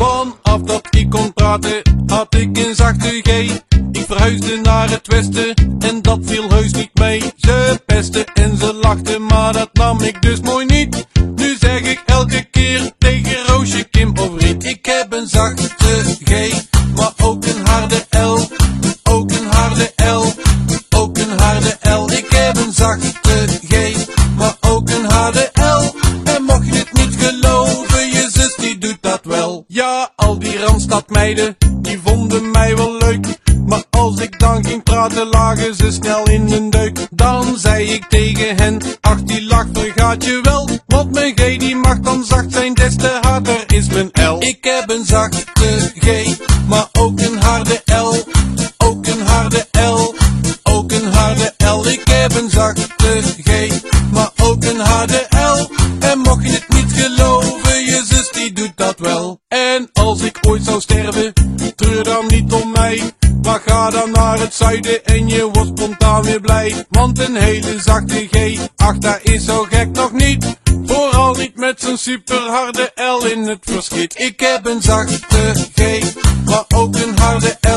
Vanaf dat ik kon praten, had ik een zachte G. Ik verhuisde naar het westen en dat viel heus niet mee. Ze pesten en ze lachten, maar dat nam ik dus mooi niet. Nu zeg ik elke keer tegen Roosje, Kim of Riet. Ik heb een zachte G, maar ook een harde L. Ook een harde L, ook een harde L. Ik heb een zachte G, Die Randstadmeiden, die vonden mij wel leuk. Maar als ik dan ging praten, lagen ze snel in een deuk. Dan zei ik tegen hen, ach die lach vergaat je wel. Want mijn G die mag dan zacht zijn, des te harder is mijn L. Ik heb een zachte G, maar ook een harde L. Ook een harde L, ook een harde L. Ik heb een zachte G, maar ook een harde L. En mocht je het niet ooit zou sterven, treur dan niet om mij. Maar ga dan naar het zuiden en je wordt spontaan weer blij. Want een hele zachte G, ach dat is zo gek nog niet. Vooral niet met zo'n superharde L in het verschiet. Ik heb een zachte G, maar ook een harde L.